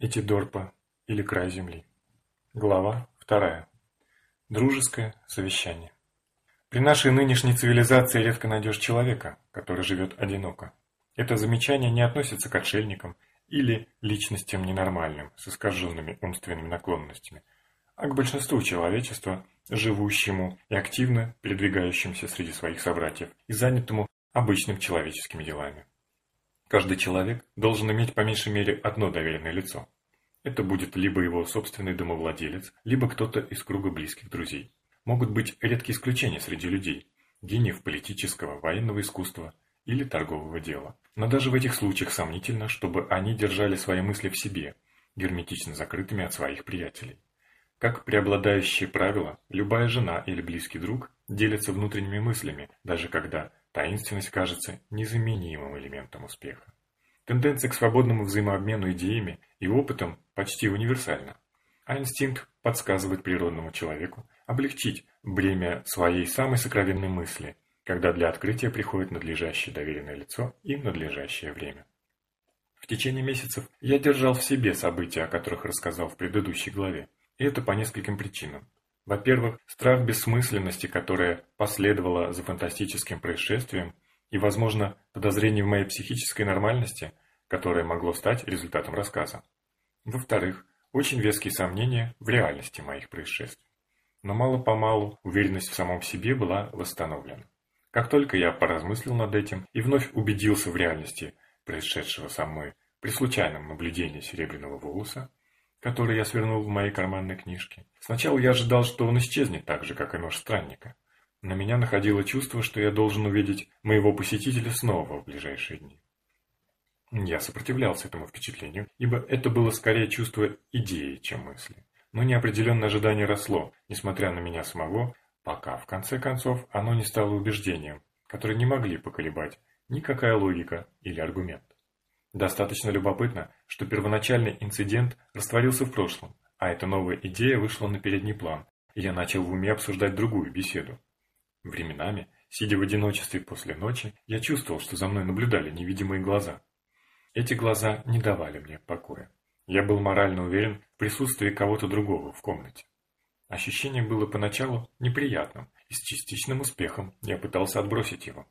Этидорпа или край земли. Глава вторая. Дружеское совещание. При нашей нынешней цивилизации редко найдешь человека, который живет одиноко. Это замечание не относится к отшельникам или личностям ненормальным, с искаженными умственными наклонностями, а к большинству человечества, живущему и активно передвигающимся среди своих собратьев и занятому обычными человеческими делами. Каждый человек должен иметь по меньшей мере одно доверенное лицо. Это будет либо его собственный домовладелец, либо кто-то из круга близких друзей. Могут быть редкие исключения среди людей, гениев политического, военного искусства или торгового дела. Но даже в этих случаях сомнительно, чтобы они держали свои мысли в себе, герметично закрытыми от своих приятелей. Как преобладающее правило, любая жена или близкий друг делятся внутренними мыслями, даже когда таинственность кажется незаменимым элементом успеха. Тенденция к свободному взаимообмену идеями и опытом почти универсальна, а инстинкт подсказывает природному человеку облегчить бремя своей самой сокровенной мысли, когда для открытия приходит надлежащее доверенное лицо и надлежащее время. В течение месяцев я держал в себе события, о которых рассказал в предыдущей главе, и это по нескольким причинам. Во-первых, страх бессмысленности, которая последовала за фантастическим происшествием, и, возможно, подозрение в моей психической нормальности, которое могло стать результатом рассказа. Во-вторых, очень веские сомнения в реальности моих происшествий. Но мало-помалу уверенность в самом себе была восстановлена. Как только я поразмыслил над этим и вновь убедился в реальности происшедшего со мной при случайном наблюдении серебряного волоса, который я свернул в моей карманной книжке. Сначала я ожидал, что он исчезнет так же, как и нож странника. На меня находило чувство, что я должен увидеть моего посетителя снова в ближайшие дни. Я сопротивлялся этому впечатлению, ибо это было скорее чувство идеи, чем мысли. Но неопределенное ожидание росло, несмотря на меня самого, пока, в конце концов, оно не стало убеждением, которое не могли поколебать никакая логика или аргумент. Достаточно любопытно, что первоначальный инцидент растворился в прошлом, а эта новая идея вышла на передний план, и я начал в уме обсуждать другую беседу. Временами, сидя в одиночестве после ночи, я чувствовал, что за мной наблюдали невидимые глаза. Эти глаза не давали мне покоя. Я был морально уверен в присутствии кого-то другого в комнате. Ощущение было поначалу неприятным, и с частичным успехом я пытался отбросить его.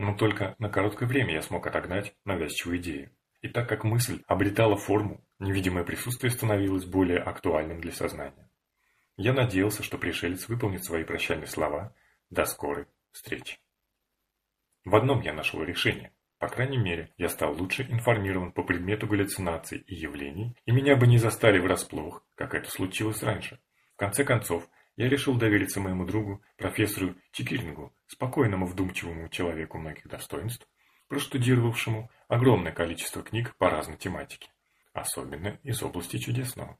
Но только на короткое время я смог отогнать навязчивую идею. И так как мысль обретала форму, невидимое присутствие становилось более актуальным для сознания. Я надеялся, что пришелец выполнит свои прощальные слова «До скорой встречи». В одном я нашел решение. По крайней мере, я стал лучше информирован по предмету галлюцинаций и явлений, и меня бы не застали врасплох, как это случилось раньше. В конце концов, я решил довериться моему другу, профессору Чикирингу, спокойному вдумчивому человеку многих достоинств, проштудировавшему огромное количество книг по разной тематике, особенно из области чудесного.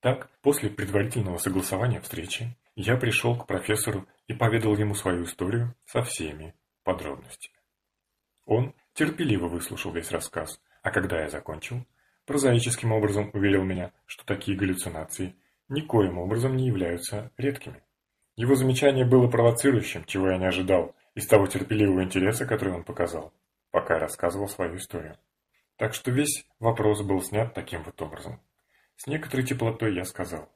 Так, после предварительного согласования встречи, я пришел к профессору и поведал ему свою историю со всеми подробностями. Он терпеливо выслушал весь рассказ, а когда я закончил, прозаическим образом уверил меня, что такие галлюцинации – никоим образом не являются редкими. Его замечание было провоцирующим, чего я не ожидал, из того терпеливого интереса, который он показал, пока рассказывал свою историю. Так что весь вопрос был снят таким вот образом. С некоторой теплотой я сказал.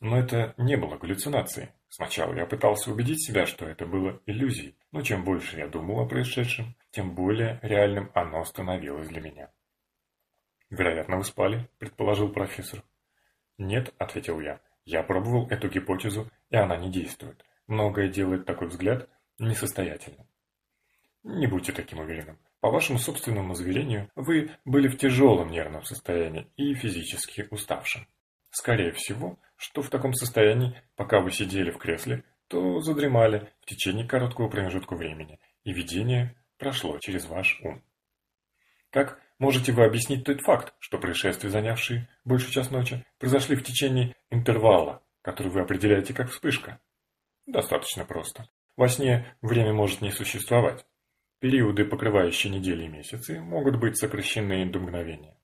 Но это не было галлюцинацией. Сначала я пытался убедить себя, что это было иллюзией, но чем больше я думал о происшедшем, тем более реальным оно становилось для меня. «Вероятно, вы спали», – предположил профессор. «Нет», — ответил я. «Я пробовал эту гипотезу, и она не действует. Многое делает такой взгляд несостоятельным». «Не будьте таким уверенным. По вашему собственному заверению, вы были в тяжелом нервном состоянии и физически уставшим. Скорее всего, что в таком состоянии, пока вы сидели в кресле, то задремали в течение короткого промежутка времени, и видение прошло через ваш ум. Как Можете вы объяснить тот факт, что происшествия, занявшие большую часть ночи, произошли в течение интервала, который вы определяете как вспышка? Достаточно просто. Во сне время может не существовать. Периоды, покрывающие недели и месяцы, могут быть сокращены до мгновения.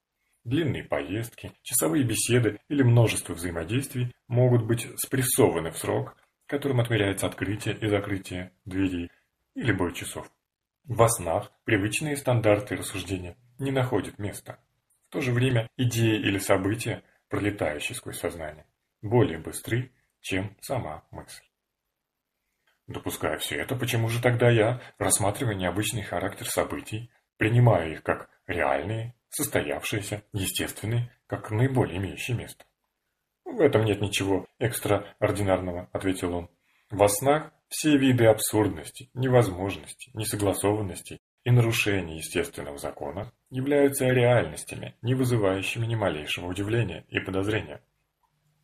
Длинные поездки, часовые беседы или множество взаимодействий могут быть спрессованы в срок, которым отмеряется открытие и закрытие дверей или бой часов. Во снах привычные стандарты рассуждения не находят места. В то же время идеи или события, пролетающие сквозь сознание, более быстры, чем сама мысль. Допуская все это, почему же тогда я, рассматривая необычный характер событий, принимаю их как реальные, состоявшиеся, естественные, как наиболее имеющие место? В этом нет ничего экстраординарного, ответил он. Во снах все виды абсурдности, невозможности, несогласованности и нарушений естественного закона являются реальностями, не вызывающими ни малейшего удивления и подозрения.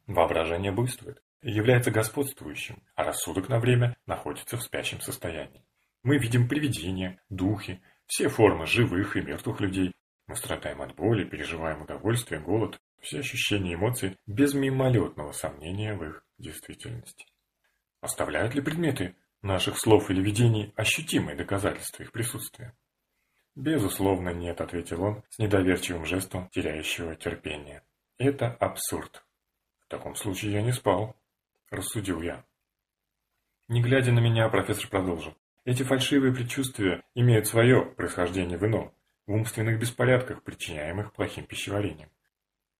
Воображение буйствует и является господствующим, а рассудок на время находится в спящем состоянии. Мы видим привидения, духи, все формы живых и мертвых людей. Мы страдаем от боли, переживаем удовольствие, голод, все ощущения и эмоции без мимолетного сомнения в их действительности. Оставляют ли предметы наших слов или видений ощутимые доказательства их присутствия? «Безусловно, нет», — ответил он с недоверчивым жестом теряющего терпения. «Это абсурд». «В таком случае я не спал», — рассудил я. Не глядя на меня, профессор продолжил. Эти фальшивые предчувствия имеют свое происхождение в ином, в умственных беспорядках, причиняемых плохим пищеварением.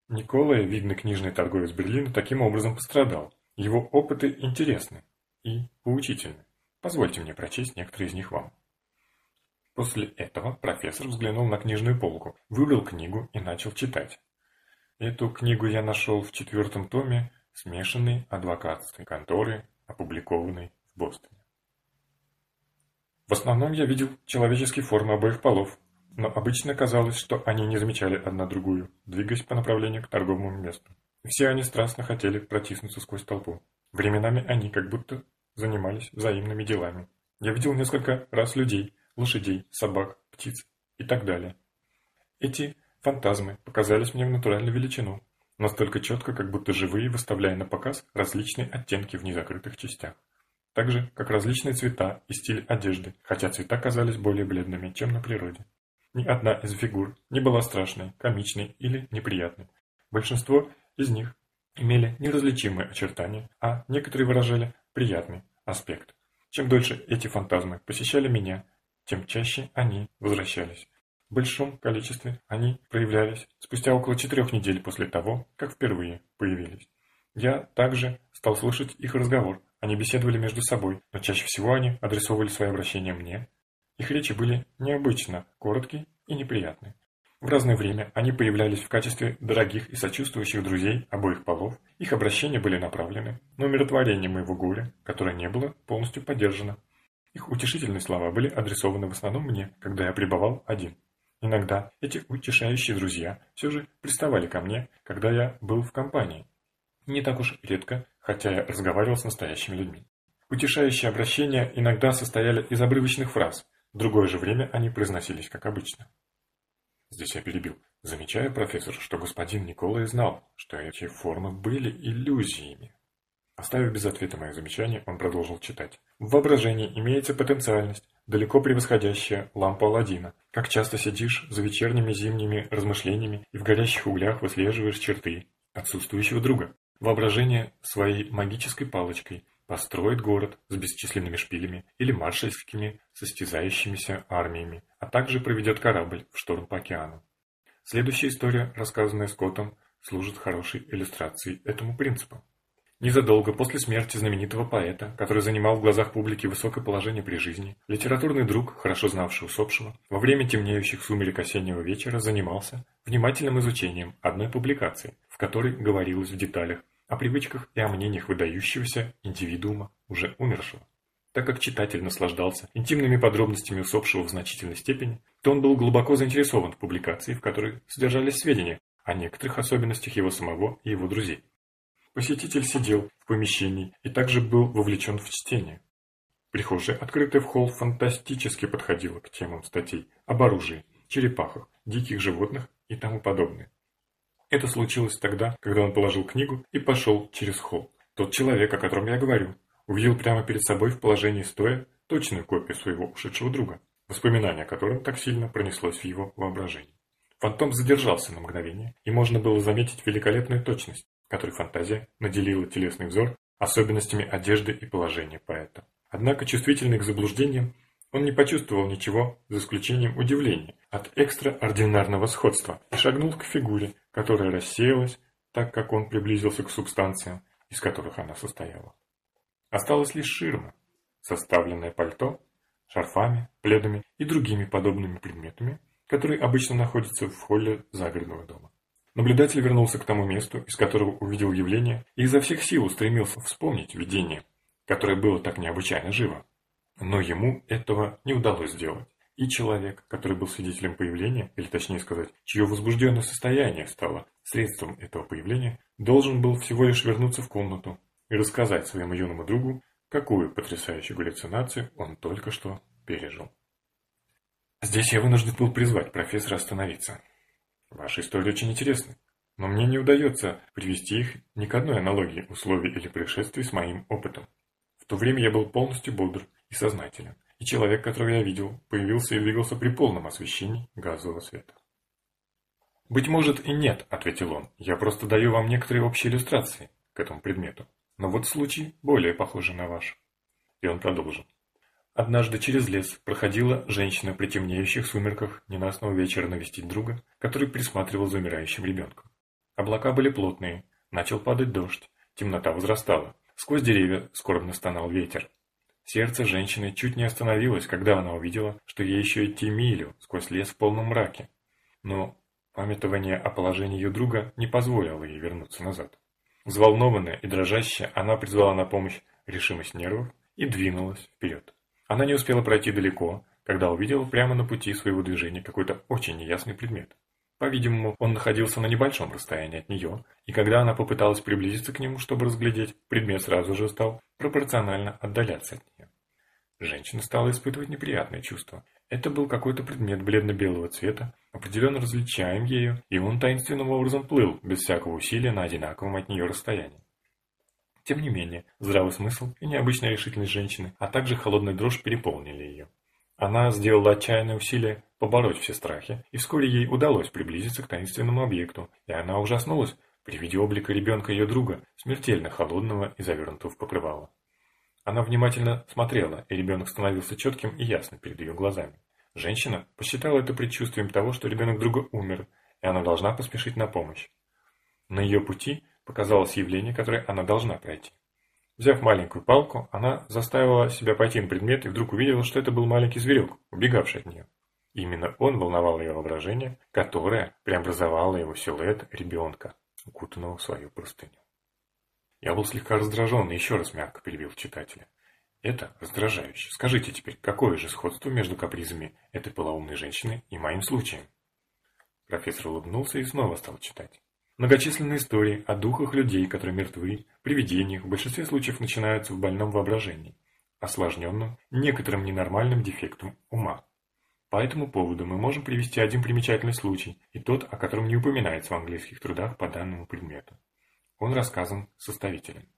Николай, видный книжный торговец Берлина, таким образом пострадал. Его опыты интересны и поучительны. Позвольте мне прочесть некоторые из них вам. После этого профессор взглянул на книжную полку, выбрал книгу и начал читать. Эту книгу я нашел в четвертом томе смешанной адвокатской конторы, опубликованной в Бостоне. В основном я видел человеческие формы обоих полов, но обычно казалось, что они не замечали одна другую, двигаясь по направлению к торговому месту. Все они страстно хотели протиснуться сквозь толпу. Временами они как будто занимались взаимными делами. Я видел несколько раз людей, лошадей, собак, птиц и так далее. Эти фантазмы показались мне в натуральную величину, настолько четко, как будто живые, выставляя на показ различные оттенки в незакрытых частях. Так же, как различные цвета и стиль одежды, хотя цвета казались более бледными, чем на природе. Ни одна из фигур не была страшной, комичной или неприятной. Большинство из них имели неразличимые очертания, а некоторые выражали приятный аспект. Чем дольше эти фантазмы посещали меня, тем чаще они возвращались. В большом количестве они проявлялись спустя около четырех недель после того, как впервые появились. Я также стал слышать их разговор. Они беседовали между собой, но чаще всего они адресовывали свои обращения мне. Их речи были необычно короткие и неприятные. В разное время они появлялись в качестве дорогих и сочувствующих друзей обоих полов. Их обращения были направлены на умиротворение моего горя, которое не было полностью поддержано. Их утешительные слова были адресованы в основном мне, когда я пребывал один. Иногда эти утешающие друзья все же приставали ко мне, когда я был в компании. Не так уж редко, хотя я разговаривал с настоящими людьми. Утешающие обращения иногда состояли из обрывочных фраз, в другое же время они произносились как обычно. Здесь я перебил. Замечаю, профессор, что господин Николай знал, что эти формы были иллюзиями. Оставив без ответа мое замечание, он продолжил читать. В воображении имеется потенциальность, далеко превосходящая лампу Аладдина. Как часто сидишь за вечерними зимними размышлениями и в горящих углях выслеживаешь черты отсутствующего друга. Воображение своей магической палочкой построит город с бесчисленными шпилями или маршальскими состязающимися армиями, а также проведет корабль в шторм по океану. Следующая история, рассказанная Скоттом, служит хорошей иллюстрацией этому принципу. Незадолго после смерти знаменитого поэта, который занимал в глазах публики высокое положение при жизни, литературный друг, хорошо знавший усопшего, во время темнеющих сумерек осеннего вечера занимался внимательным изучением одной публикации, в которой говорилось в деталях о привычках и о мнениях выдающегося индивидуума, уже умершего. Так как читатель наслаждался интимными подробностями усопшего в значительной степени, то он был глубоко заинтересован в публикации, в которой содержались сведения о некоторых особенностях его самого и его друзей. Посетитель сидел в помещении и также был вовлечен в чтение. Прихожая, открытая в холл, фантастически подходила к темам статей об оружии, черепахах, диких животных и тому подобное. Это случилось тогда, когда он положил книгу и пошел через холл. Тот человек, о котором я говорю, увидел прямо перед собой в положении стоя точную копию своего ушедшего друга, воспоминание о котором так сильно пронеслось в его воображении. Фантом задержался на мгновение, и можно было заметить великолепную точность, которой фантазия наделила телесный взор особенностями одежды и положения поэта. Однако чувствительный к заблуждениям, он не почувствовал ничего, за исключением удивления, от экстраординарного сходства и шагнул к фигуре, которая рассеялась, так как он приблизился к субстанциям, из которых она состояла. Осталась лишь ширма, составленная пальто, шарфами, пледами и другими подобными предметами, которые обычно находятся в холле загородного дома. Наблюдатель вернулся к тому месту, из которого увидел явление, и изо всех сил устремился вспомнить видение, которое было так необычайно живо. Но ему этого не удалось сделать. И человек, который был свидетелем появления, или точнее сказать, чье возбужденное состояние стало средством этого появления, должен был всего лишь вернуться в комнату и рассказать своему юному другу, какую потрясающую галлюцинацию он только что пережил. Здесь я вынужден был призвать профессора остановиться. Ваши истории очень интересны, но мне не удается привести их ни к одной аналогии условий или происшествий с моим опытом. В то время я был полностью бодр и сознателен, и человек, которого я видел, появился и двигался при полном освещении газового света. «Быть может и нет», — ответил он, — «я просто даю вам некоторые общие иллюстрации к этому предмету. Но вот случай более похожий на ваш». И он продолжил. Однажды через лес проходила женщина при темнеющих сумерках ненастного вечера навестить друга, который присматривал за умирающим ребенком. Облака были плотные, начал падать дождь, темнота возрастала. Сквозь деревья скорбно стонал ветер. Сердце женщины чуть не остановилось, когда она увидела, что ей еще идти милю сквозь лес в полном мраке. Но памятование о положении ее друга не позволило ей вернуться назад. Взволнованная и дрожащая, она призвала на помощь решимость нервов и двинулась вперед. Она не успела пройти далеко, когда увидела прямо на пути своего движения какой-то очень неясный предмет. По-видимому, он находился на небольшом расстоянии от нее, и когда она попыталась приблизиться к нему, чтобы разглядеть, предмет сразу же стал пропорционально отдаляться от нее. Женщина стала испытывать неприятные чувства. Это был какой-то предмет бледно-белого цвета, определенно различаем ею, и он таинственным образом плыл, без всякого усилия, на одинаковом от нее расстоянии. Тем не менее, здравый смысл и необычная решительность женщины, а также холодная дрожь переполнили ее. Она сделала отчаянное усилие побороть все страхи, и вскоре ей удалось приблизиться к таинственному объекту, и она ужаснулась при виде облика ребенка ее друга, смертельно холодного и завернутого в покрывало. Она внимательно смотрела, и ребенок становился четким и ясным перед ее глазами. Женщина посчитала это предчувствием того, что ребенок друга умер, и она должна поспешить на помощь. На ее пути показалось явление, которое она должна пройти. Взяв маленькую палку, она заставила себя пойти на предмет и вдруг увидела, что это был маленький зверек, убегавший от нее. Именно он волновал ее воображение, которое преобразовало его силуэт ребенка, укутанного в свою простыню. Я был слегка раздражен и еще раз мягко перебил читателя. Это раздражающе. Скажите теперь, какое же сходство между капризами этой полоумной женщины и моим случаем? Профессор улыбнулся и снова стал читать. Многочисленные истории о духах людей, которые мертвы, привидениях в большинстве случаев начинаются в больном воображении, осложненном некоторым ненормальным дефектом ума. По этому поводу мы можем привести один примечательный случай, и тот, о котором не упоминается в английских трудах по данному предмету. Он рассказан составителем.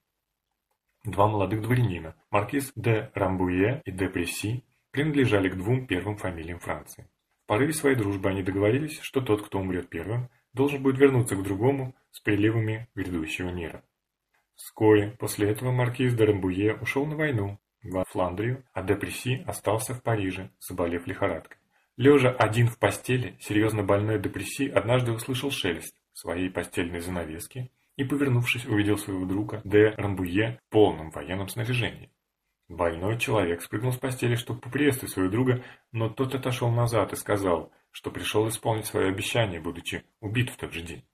Два молодых дворянина, маркиз де Рамбуе и де Пресси, принадлежали к двум первым фамилиям Франции. В порыве своей дружбы они договорились, что тот, кто умрет первым, должен будет вернуться к другому с приливами грядущего мира. Вскоре после этого маркиз де Рамбуе ушел на войну во Фландрию, а Депресси остался в Париже, заболев лихорадкой. Лежа один в постели, серьезно больной Депресси однажды услышал шелест своей постельной занавески и, повернувшись, увидел своего друга де Рамбуе в полном военном снаряжении. Больной человек спрыгнул с постели, чтобы поприветствовать своего друга, но тот отошел назад и сказал, что пришел исполнить свое обещание, будучи убит в тот же день.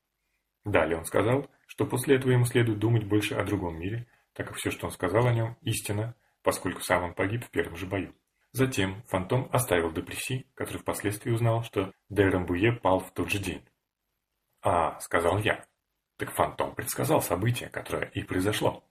Далее он сказал, что после этого ему следует думать больше о другом мире, так как все, что он сказал о нем, истина, поскольку сам он погиб в первом же бою. Затем Фантом оставил Депресси, который впоследствии узнал, что де Рамбуе пал в тот же день. «А», — сказал я, — «так Фантом предсказал событие, которое и произошло».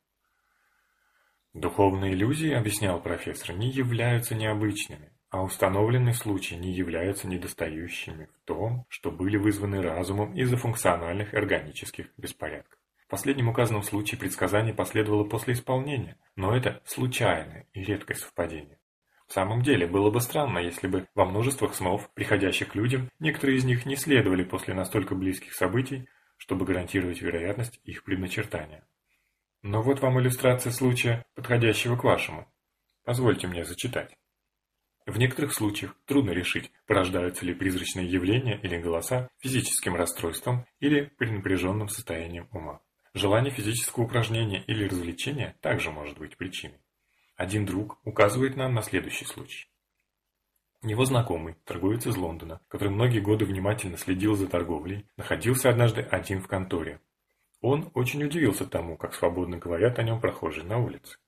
Духовные иллюзии, объяснял профессор, не являются необычными, а установленные случаи не являются недостающими в том, что были вызваны разумом из-за функциональных органических беспорядков. В последнем указанном случае предсказание последовало после исполнения, но это случайное и редкое совпадение. В самом деле, было бы странно, если бы во множествах снов, приходящих к людям, некоторые из них не следовали после настолько близких событий, чтобы гарантировать вероятность их предначертания. Но вот вам иллюстрация случая, подходящего к вашему. Позвольте мне зачитать. В некоторых случаях трудно решить, порождаются ли призрачные явления или голоса физическим расстройством или перенапряженным состоянием ума. Желание физического упражнения или развлечения также может быть причиной. Один друг указывает нам на следующий случай. Его знакомый, торговец из Лондона, который многие годы внимательно следил за торговлей, находился однажды один в конторе. Он очень удивился тому, как свободно говорят о нем прохожие на улице.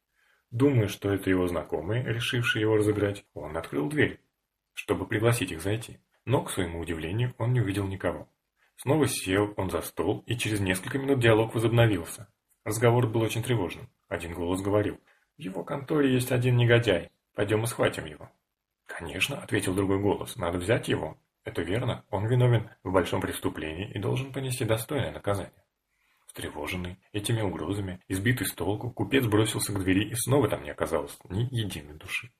Думая, что это его знакомые, решившие его разыграть, он открыл дверь, чтобы пригласить их зайти. Но, к своему удивлению, он не увидел никого. Снова сел он за стол, и через несколько минут диалог возобновился. Разговор был очень тревожным. Один голос говорил, «В его конторе есть один негодяй. Пойдем и схватим его». «Конечно», — ответил другой голос, — «надо взять его». «Это верно. Он виновен в большом преступлении и должен понести достойное наказание». Встревоженный этими угрозами, избитый с толку, купец бросился к двери и снова там не оказалось ни единой души.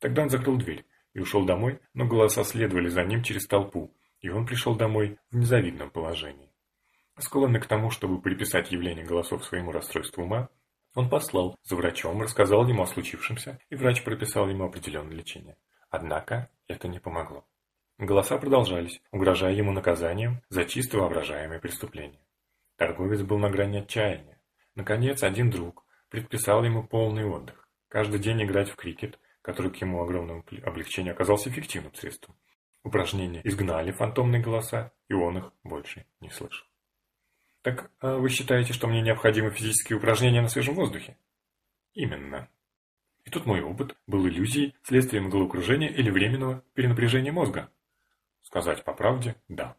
Тогда он закрыл дверь и ушел домой, но голоса следовали за ним через толпу, и он пришел домой в незавидном положении. Склонный к тому, чтобы приписать явление голосов своему расстройству ума, он послал за врачом, рассказал ему о случившемся, и врач прописал ему определенное лечение. Однако это не помогло. Голоса продолжались, угрожая ему наказанием за чисто воображаемые преступления. Торговец был на грани отчаяния. Наконец, один друг предписал ему полный отдых. Каждый день играть в крикет, который к ему огромному облегчению оказался эффективным средством. Упражнения изгнали фантомные голоса, и он их больше не слышал. Так а вы считаете, что мне необходимы физические упражнения на свежем воздухе? Именно. И тут мой опыт был иллюзией, следствием головокружения или временного перенапряжения мозга. Сказать по правде – да.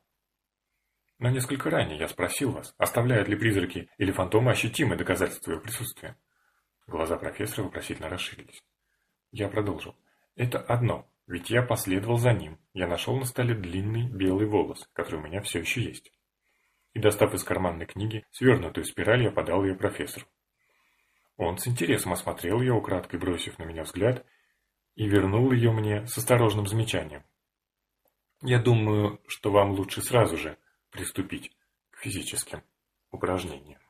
Но несколько ранее я спросил вас, оставляют ли призраки или фантомы ощутимые доказательства его присутствия. Глаза профессора вопросительно расширились. Я продолжил. Это одно, ведь я последовал за ним. Я нашел на столе длинный белый волос, который у меня все еще есть. И достав из карманной книги свернутую спираль, я подал ее профессору. Он с интересом осмотрел ее, украдкой бросив на меня взгляд, и вернул ее мне с осторожным замечанием. Я думаю, что вам лучше сразу же приступить к физическим упражнениям.